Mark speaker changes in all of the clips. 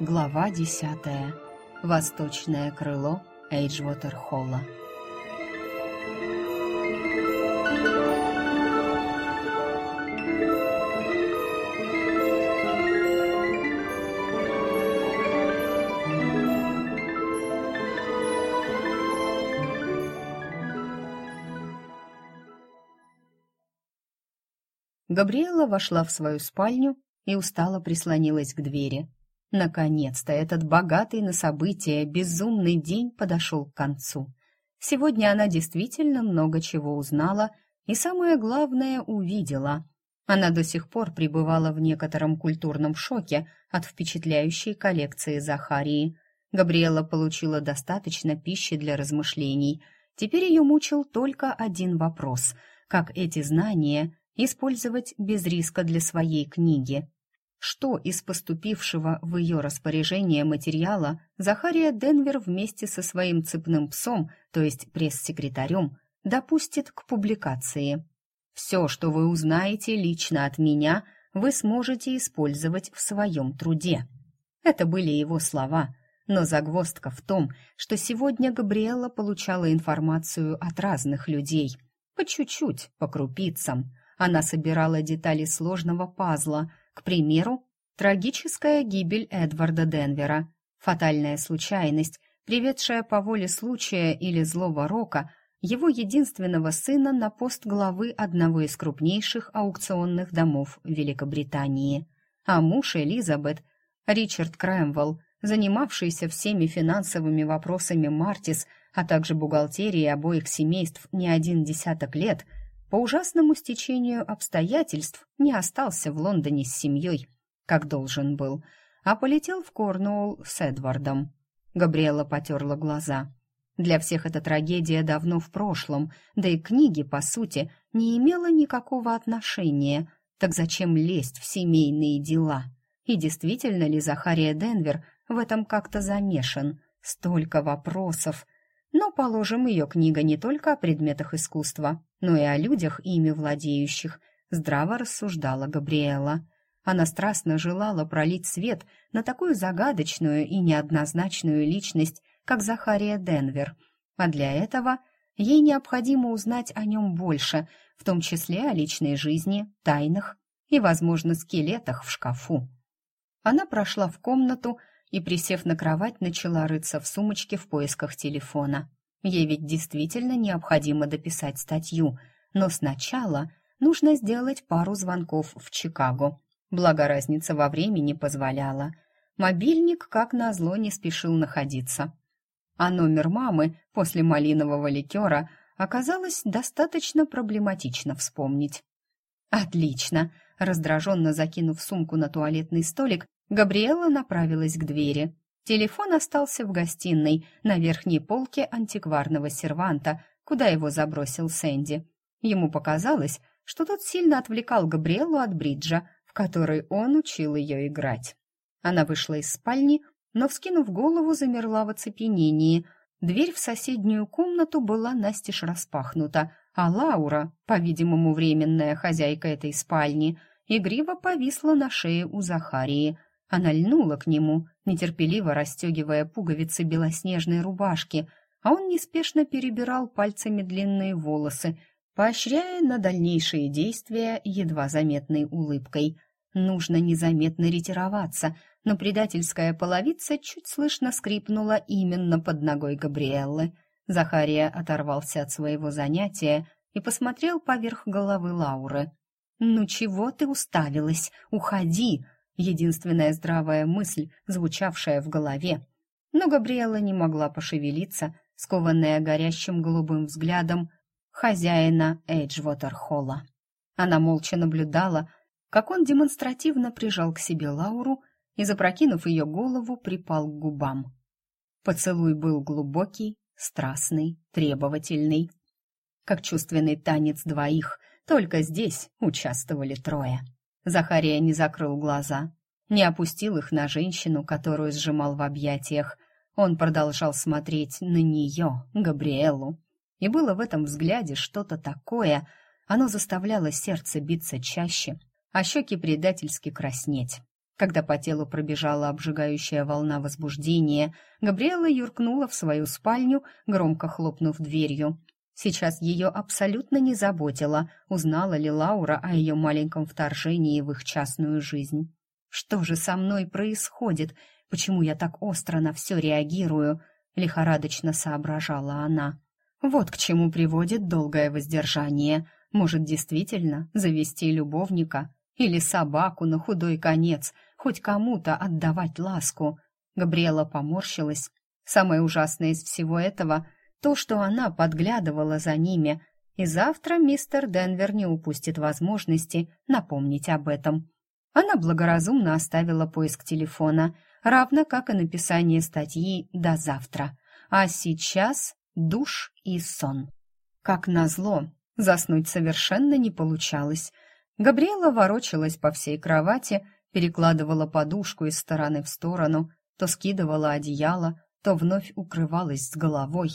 Speaker 1: Глава десятая. Восточное крыло Эйджвотер-Холла. Габриэла вошла в свою спальню и устало прислонилась к двери. Наконец-то этот богатый на события безумный день подошел к концу. Сегодня она действительно много чего узнала и, самое главное, увидела. Она до сих пор пребывала в некотором культурном шоке от впечатляющей коллекции Захарии. Габриэла получила достаточно пищи для размышлений. Теперь ее мучил только один вопрос — как эти знания использовать без риска для своей книги. Что из поступившего в ее распоряжение материала Захария Денвер вместе со своим цепным псом, то есть пресс-секретарем, допустит к публикации. Все, что вы узнаете лично от меня, вы сможете использовать в своем труде. Это были его слова, но загвоздка в том, что сегодня Габриэла получала информацию от разных людей, по чуть-чуть, по крупицам, она собирала детали сложного пазла, к примеру, трагическая гибель Эдварда Денвера, фатальная случайность, приведшая по воле случая или злого рока его единственного сына на пост главы одного из крупнейших аукционных домов Великобритании. А муж Элизабет, Ричард Крэмвелл, занимавшийся всеми финансовыми вопросами Мартис, а также бухгалтерией обоих семейств не один десяток лет – по ужасному стечению обстоятельств не остался в Лондоне с семьей, как должен был, а полетел в Корнуолл с Эдвардом. Габриэла потерла глаза. Для всех эта трагедия давно в прошлом, да и книги, по сути, не имела никакого отношения. Так зачем лезть в семейные дела? И действительно ли Захария Денвер в этом как-то замешан? Столько вопросов. Но, положим, ее книга не только о предметах искусства, но и о людях, ими владеющих, здраво рассуждала Габриэла. Она страстно желала пролить свет на такую загадочную и неоднозначную личность, как Захария Денвер, а для этого ей необходимо узнать о нем больше, в том числе о личной жизни, тайнах и, возможно, скелетах в шкафу. Она прошла в комнату и, присев на кровать, начала рыться в сумочке в поисках телефона. Ей ведь действительно необходимо дописать статью, но сначала нужно сделать пару звонков в Чикаго. Благо разница во времени позволяла. Мобильник, как назло, не спешил находиться. А номер мамы после малинового ликера оказалось достаточно проблематично вспомнить. «Отлично!» Раздраженно закинув сумку на туалетный столик, Габриэла направилась к двери. Телефон остался в гостиной, на верхней полке антикварного серванта, куда его забросил Сэнди. Ему показалось, что тот сильно отвлекал Габриэлу от бриджа, в который он учил ее играть. Она вышла из спальни, но, вскинув голову, замерла в оцепенении. Дверь в соседнюю комнату была настежь распахнута, а Лаура, по-видимому, временная хозяйка этой спальни, игриво повисла на шее у Захарии. Она льнула к нему, нетерпеливо расстегивая пуговицы белоснежной рубашки, а он неспешно перебирал пальцами длинные волосы, поощряя на дальнейшие действия едва заметной улыбкой. Нужно незаметно ретироваться, но предательская половица чуть слышно скрипнула именно под ногой Габриэллы. Захария оторвался от своего занятия и посмотрел поверх головы Лауры. «Ну чего ты уставилась? Уходи!» Единственная здравая мысль, звучавшая в голове. Но Габриэла не могла пошевелиться, скованная горящим голубым взглядом хозяина Эйджвотер-холла. Она молча наблюдала, как он демонстративно прижал к себе Лауру и, запрокинув ее голову, припал к губам. Поцелуй был глубокий, страстный, требовательный. Как чувственный танец двоих, только здесь участвовали трое. Захария не закрыл глаза, не опустил их на женщину, которую сжимал в объятиях. Он продолжал смотреть на нее, Габриэлу. И было в этом взгляде что-то такое, оно заставляло сердце биться чаще, а щеки предательски краснеть. Когда по телу пробежала обжигающая волна возбуждения, Габриэла юркнула в свою спальню, громко хлопнув дверью. Сейчас ее абсолютно не заботило, узнала ли Лаура о ее маленьком вторжении в их частную жизнь. «Что же со мной происходит? Почему я так остро на все реагирую?» — лихорадочно соображала она. «Вот к чему приводит долгое воздержание. Может, действительно завести любовника или собаку на худой конец — хоть кому-то отдавать ласку. Габриэла поморщилась. Самое ужасное из всего этого — то, что она подглядывала за ними, и завтра мистер Денвер не упустит возможности напомнить об этом. Она благоразумно оставила поиск телефона, равно как и написание статьи «До завтра». А сейчас душ и сон. Как назло, заснуть совершенно не получалось. Габриэла ворочалась по всей кровати, перекладывала подушку из стороны в сторону, то скидывала одеяло, то вновь укрывалась с головой.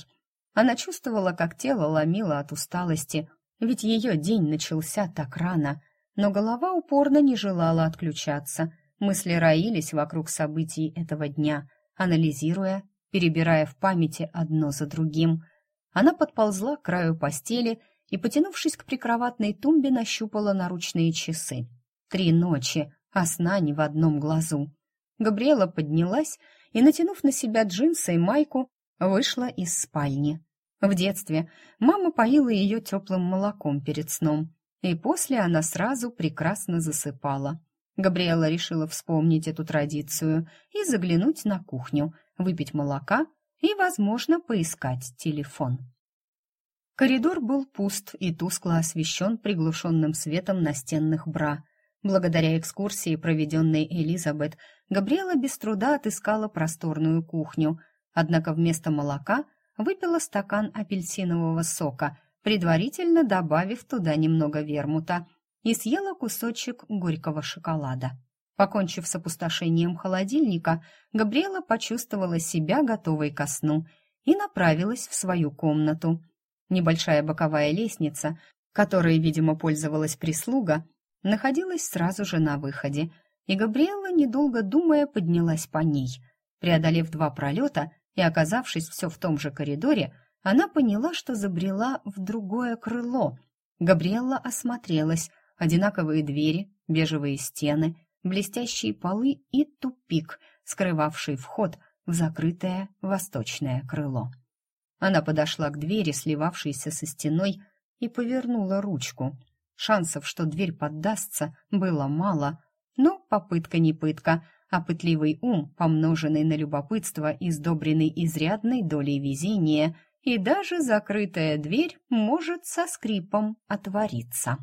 Speaker 1: Она чувствовала, как тело ломило от усталости, ведь ее день начался так рано, но голова упорно не желала отключаться. Мысли роились вокруг событий этого дня, анализируя, перебирая в памяти одно за другим. Она подползла к краю постели и, потянувшись к прикроватной тумбе, нащупала наручные часы. Три ночи, а сна ни в одном глазу. Габриэла поднялась и, натянув на себя джинсы и майку, вышла из спальни. В детстве мама поила ее теплым молоком перед сном, и после она сразу прекрасно засыпала. Габриэла решила вспомнить эту традицию и заглянуть на кухню, выпить молока и, возможно, поискать телефон. Коридор был пуст и тускло освещен приглушенным светом настенных бра. Благодаря экскурсии, проведенной Элизабет, Габриэла без труда отыскала просторную кухню, однако вместо молока выпила стакан апельсинового сока, предварительно добавив туда немного вермута, и съела кусочек горького шоколада. Покончив с опустошением холодильника, Габриэла почувствовала себя готовой ко сну и направилась в свою комнату. Небольшая боковая лестница, которой, видимо, пользовалась прислуга, находилась сразу же на выходе, и Габриэла, недолго думая, поднялась по ней. Преодолев два пролета и оказавшись все в том же коридоре, она поняла, что забрела в другое крыло. Габриэлла осмотрелась. Одинаковые двери, бежевые стены, блестящие полы и тупик, скрывавший вход в закрытое восточное крыло. Она подошла к двери, сливавшейся со стеной, и повернула ручку — Шансов, что дверь поддастся, было мало, но попытка не пытка, а пытливый ум, помноженный на любопытство и сдобренный изрядной долей везения, и даже закрытая дверь может со скрипом отвориться.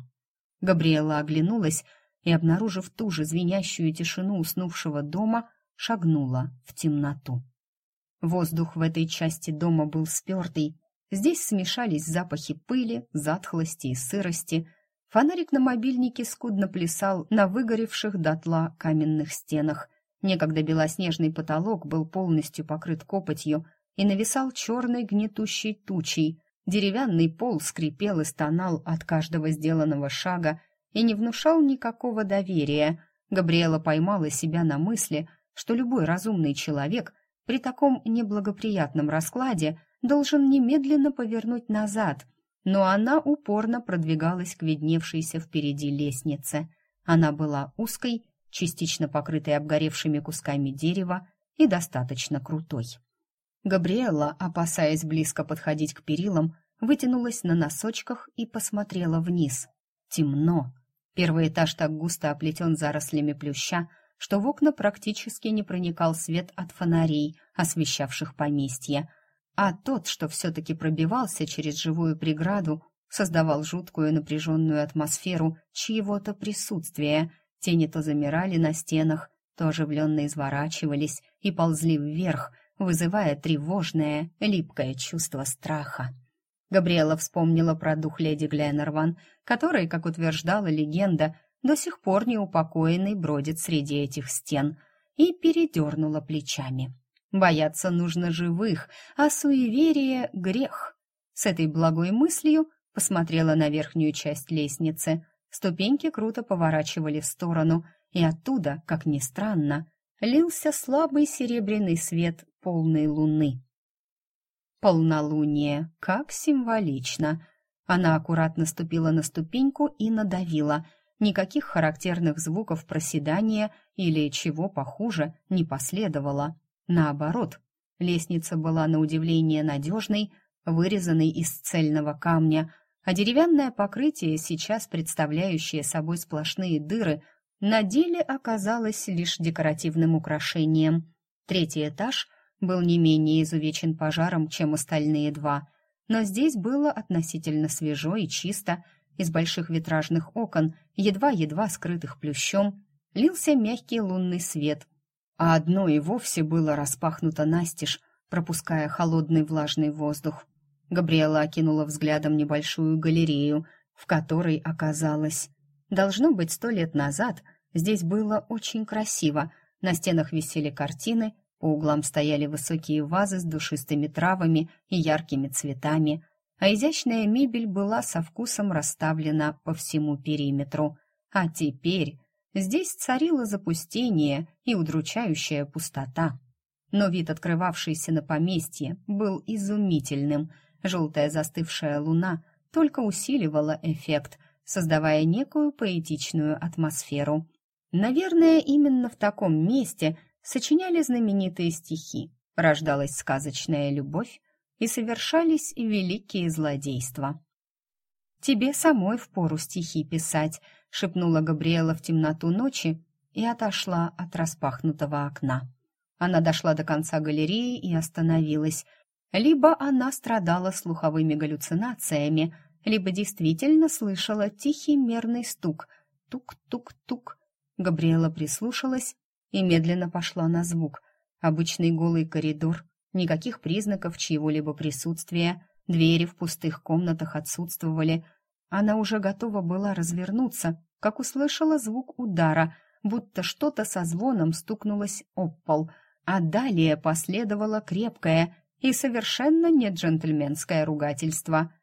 Speaker 1: Габриэла оглянулась и, обнаружив ту же звенящую тишину уснувшего дома, шагнула в темноту. Воздух в этой части дома был спертый. Здесь смешались запахи пыли, затхлости и сырости – Фонарик на мобильнике скудно плясал на выгоревших дотла каменных стенах. Некогда белоснежный потолок был полностью покрыт копотью и нависал черной гнетущей тучей. Деревянный пол скрипел и стонал от каждого сделанного шага и не внушал никакого доверия. Габриэла поймала себя на мысли, что любой разумный человек при таком неблагоприятном раскладе должен немедленно повернуть назад — но она упорно продвигалась к видневшейся впереди лестнице. Она была узкой, частично покрытой обгоревшими кусками дерева и достаточно крутой. Габриэла, опасаясь близко подходить к перилам, вытянулась на носочках и посмотрела вниз. Темно. Первый этаж так густо оплетен зарослями плюща, что в окна практически не проникал свет от фонарей, освещавших поместье, а тот, что все-таки пробивался через живую преграду, создавал жуткую напряженную атмосферу чьего-то присутствия. Тени то замирали на стенах, то оживленно изворачивались и ползли вверх, вызывая тревожное, липкое чувство страха. Габриэла вспомнила про дух леди Гленнерван, который, как утверждала легенда, до сих пор неупокоенный бродит среди этих стен, и передернула плечами. Бояться нужно живых, а суеверие — грех. С этой благой мыслью посмотрела на верхнюю часть лестницы. Ступеньки круто поворачивали в сторону, и оттуда, как ни странно, лился слабый серебряный свет полной луны. Полнолуние, как символично. Она аккуратно ступила на ступеньку и надавила. Никаких характерных звуков проседания или чего похуже не последовало. Наоборот, лестница была на удивление надежной, вырезанной из цельного камня, а деревянное покрытие, сейчас представляющее собой сплошные дыры, на деле оказалось лишь декоративным украшением. Третий этаж был не менее изувечен пожаром, чем остальные два, но здесь было относительно свежо и чисто, из больших витражных окон, едва-едва скрытых плющом, лился мягкий лунный свет, а одно и вовсе было распахнуто настежь, пропуская холодный влажный воздух. Габриэла окинула взглядом небольшую галерею, в которой оказалась. Должно быть, сто лет назад здесь было очень красиво. На стенах висели картины, по углам стояли высокие вазы с душистыми травами и яркими цветами, а изящная мебель была со вкусом расставлена по всему периметру. А теперь здесь царило запустение и удручающая пустота. Но вид, открывавшийся на поместье, был изумительным — Желтая застывшая луна только усиливала эффект, создавая некую поэтичную атмосферу. Наверное, именно в таком месте сочиняли знаменитые стихи, рождалась сказочная любовь и совершались великие злодейства. «Тебе самой впору стихи писать», — шепнула Габриэла в темноту ночи и отошла от распахнутого окна. Она дошла до конца галереи и остановилась — либо она страдала слуховыми галлюцинациями, либо действительно слышала тихий мерный стук. Тук-тук-тук. Габриэла прислушалась и медленно пошла на звук. Обычный голый коридор, никаких признаков чьего-либо присутствия, двери в пустых комнатах отсутствовали. Она уже готова была развернуться, как услышала звук удара, будто что-то со звоном стукнулось об пол, а далее последовало крепкое, и совершенно не джентльменское ругательство.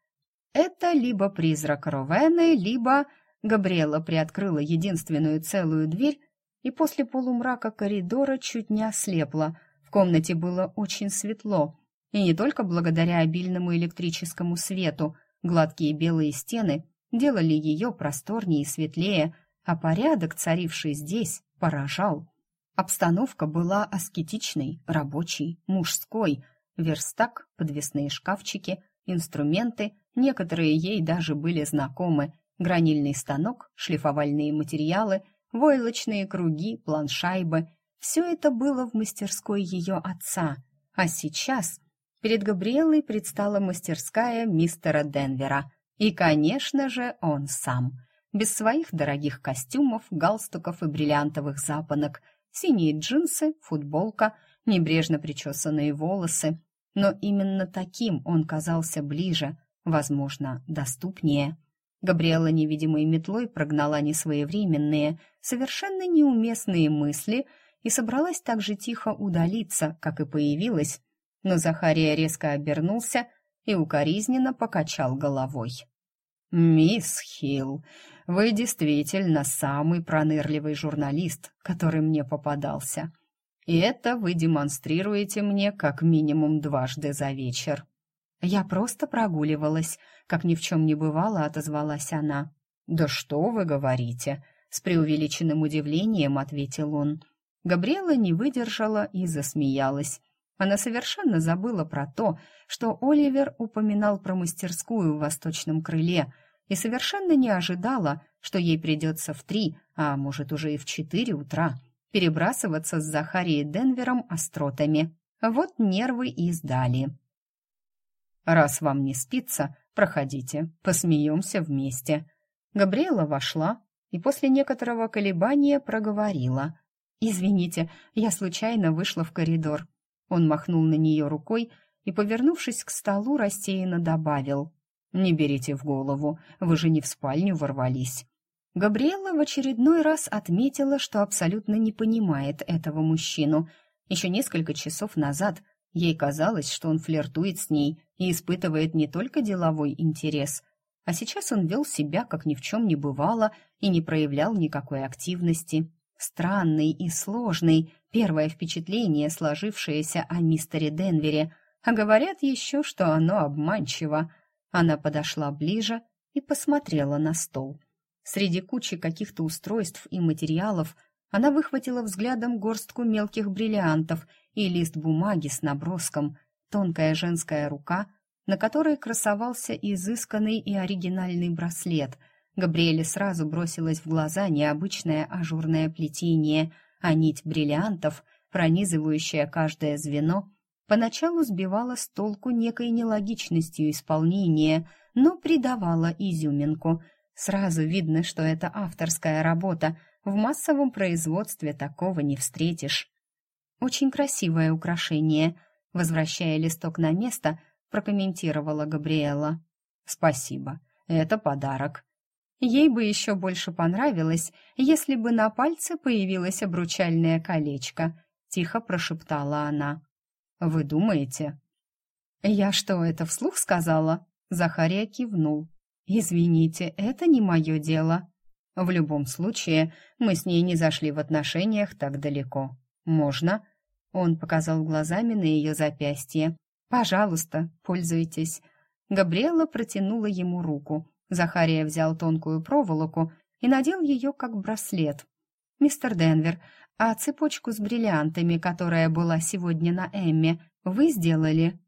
Speaker 1: Это либо призрак Ровены, либо... Габриэла приоткрыла единственную целую дверь и после полумрака коридора чуть не ослепла. В комнате было очень светло, и не только благодаря обильному электрическому свету, гладкие белые стены делали ее просторнее и светлее, а порядок, царивший здесь, поражал. Обстановка была аскетичной, рабочей, мужской — верстак, подвесные шкафчики, инструменты, некоторые ей даже были знакомы, гранильный станок, шлифовальные материалы, войлочные круги, планшайбы. Все это было в мастерской ее отца. А сейчас перед Габриэлой предстала мастерская мистера Денвера. И, конечно же, он сам. Без своих дорогих костюмов, галстуков и бриллиантовых запонок. Синие джинсы, футболка, небрежно причесанные волосы, но именно таким он казался ближе, возможно, доступнее. Габриэла невидимой метлой прогнала несвоевременные, совершенно неуместные мысли и собралась так же тихо удалиться, как и появилась, но Захария резко обернулся и укоризненно покачал головой. «Мисс Хилл, вы действительно самый пронырливый журналист, который мне попадался. И это вы демонстрируете мне как минимум дважды за вечер. Я просто прогуливалась, как ни в чем не бывало, отозвалась она. Да что вы говорите? С преувеличенным удивлением ответил он. Габриэла не выдержала и засмеялась. Она совершенно забыла про то, что Оливер упоминал про мастерскую в восточном крыле, и совершенно не ожидала, что ей придется в три, а может уже и в четыре утра перебрасываться с Захарией Денвером остротами. Вот нервы и сдали. «Раз вам не спится, проходите, посмеемся вместе». Габриэла вошла и после некоторого колебания проговорила. «Извините, я случайно вышла в коридор». Он махнул на нее рукой и, повернувшись к столу, рассеянно добавил. «Не берите в голову, вы же не в спальню ворвались. Габриэла в очередной раз отметила, что абсолютно не понимает этого мужчину. Еще несколько часов назад ей казалось, что он флиртует с ней и испытывает не только деловой интерес. а сейчас он вел себя, как ни в чем не бывало, и не проявлял никакой активности. Странный и сложный первое впечатление, сложившееся о мистере Денвере, а говорят еще, что оно обманчиво. Она подошла ближе и посмотрела на стол. Среди кучи каких-то устройств и материалов она выхватила взглядом горстку мелких бриллиантов и лист бумаги с наброском, тонкая женская рука, на которой красовался изысканный и оригинальный браслет. Габриэле сразу бросилось в глаза необычное ажурное плетение, а нить бриллиантов, пронизывающая каждое звено, поначалу сбивала с толку некой нелогичностью исполнения, но придавала изюминку. Сразу видно, что это авторская работа, в массовом производстве такого не встретишь. Очень красивое украшение. Возвращая листок на место, прокомментировала Габриэла. Спасибо. Это подарок. Ей бы еще больше понравилось, если бы на пальце появилось обручальное колечко, тихо прошептала она. Вы думаете? Я что, это вслух сказала? Захария кивнул. Извините, это не мое дело. В любом случае, мы с ней не зашли в отношениях так далеко. Можно? Он показал глазами на ее запястье. Пожалуйста, пользуйтесь. Габриэла протянула ему руку. Захария взял тонкую проволоку и надел ее как браслет. Мистер Денвер, а цепочку с бриллиантами, которая была сегодня на Эмме, вы сделали?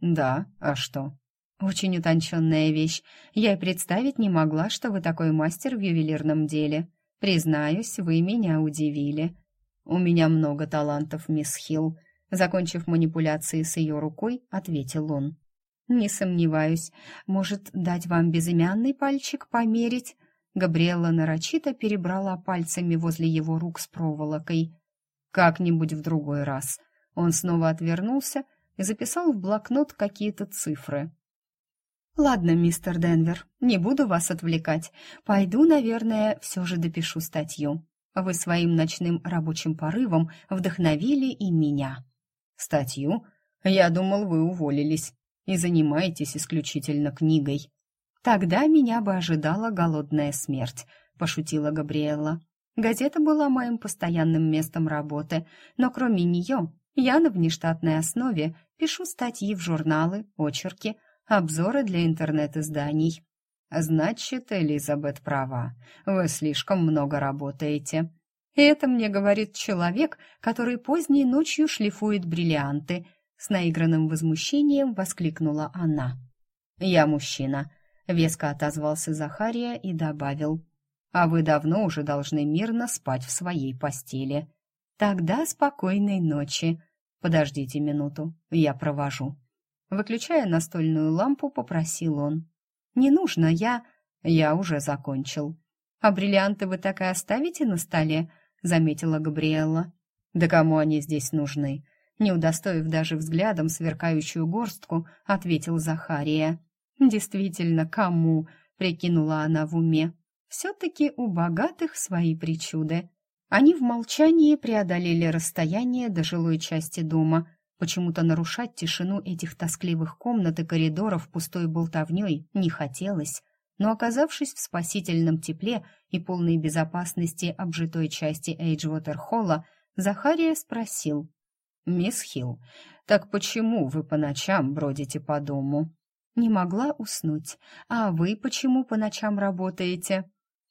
Speaker 1: Да, а что? Очень утонченная вещь. Я и представить не могла, что вы такой мастер в ювелирном деле. Признаюсь, вы меня удивили. У меня много талантов, мисс Хилл. Закончив манипуляции с ее рукой, ответил он. Не сомневаюсь. Может, дать вам безымянный пальчик померить? Габриэла нарочито перебрала пальцами возле его рук с проволокой. Как-нибудь в другой раз. Он снова отвернулся и записал в блокнот какие-то цифры. «Ладно, мистер Денвер, не буду вас отвлекать. Пойду, наверное, все же допишу статью. Вы своим ночным рабочим порывом вдохновили и меня». «Статью? Я думал, вы уволились и занимаетесь исключительно книгой». «Тогда меня бы ожидала голодная смерть», — пошутила Габриэла. «Газета была моим постоянным местом работы, но кроме нее я на внештатной основе пишу статьи в журналы, очерки, обзоры для интернет-изданий. Значит, Элизабет права. Вы слишком много работаете. И это мне говорит человек, который поздней ночью шлифует бриллианты. С наигранным возмущением воскликнула она. Я мужчина, веско отозвался Захария и добавил: А вы давно уже должны мирно спать в своей постели. Тогда спокойной ночи. Подождите минуту, я провожу. Выключая настольную лампу, попросил он. «Не нужно, я...» «Я уже закончил». «А бриллианты вы так и оставите на столе?» — заметила Габриэлла. «Да кому они здесь нужны?» Не удостоив даже взглядом сверкающую горстку, ответил Захария. «Действительно, кому?» — прикинула она в уме. «Все-таки у богатых свои причуды». Они в молчании преодолели расстояние до жилой части дома, Почему-то нарушать тишину этих тоскливых комнат и коридоров пустой болтовней не хотелось, но, оказавшись в спасительном тепле и полной безопасности обжитой части Эйджвотер-холла, Захария спросил. «Мисс Хилл, так почему вы по ночам бродите по дому?» «Не могла уснуть. А вы почему по ночам работаете?»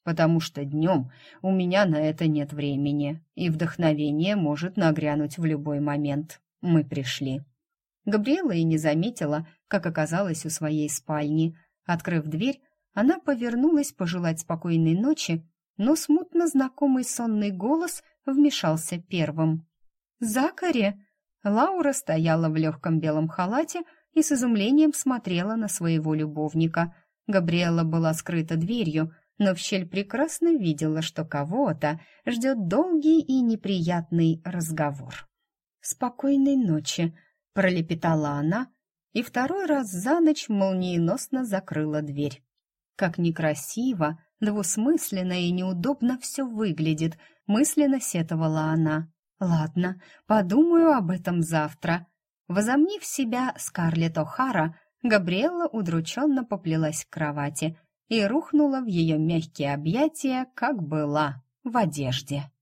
Speaker 1: «Потому что днем у меня на это нет времени, и вдохновение может нагрянуть в любой момент мы пришли. Габриэла и не заметила, как оказалась у своей спальни. Открыв дверь, она повернулась пожелать спокойной ночи, но смутно знакомый сонный голос вмешался первым. «Закари!» Лаура стояла в легком белом халате и с изумлением смотрела на своего любовника. Габриэла была скрыта дверью, но в щель прекрасно видела, что кого-то ждет долгий и неприятный разговор. «Спокойной ночи», — пролепетала она и второй раз за ночь молниеносно закрыла дверь. Как некрасиво, двусмысленно и неудобно все выглядит, мысленно сетовала она. «Ладно, подумаю об этом завтра». Возомнив себя Скарлетт О'Хара, Габриэлла удрученно поплелась к кровати. и рухнула в ее мягкие объятия, как была, в одежде.